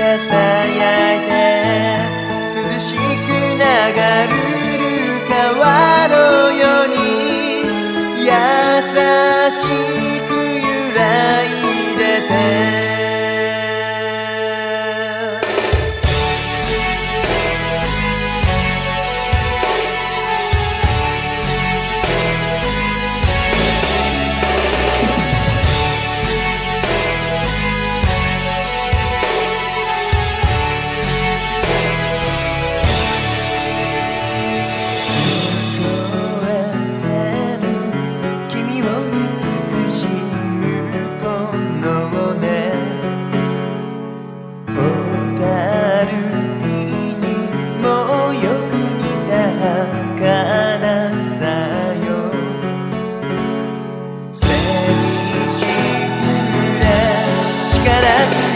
Yeah, yeah.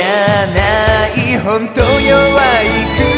ゃない。本当弱い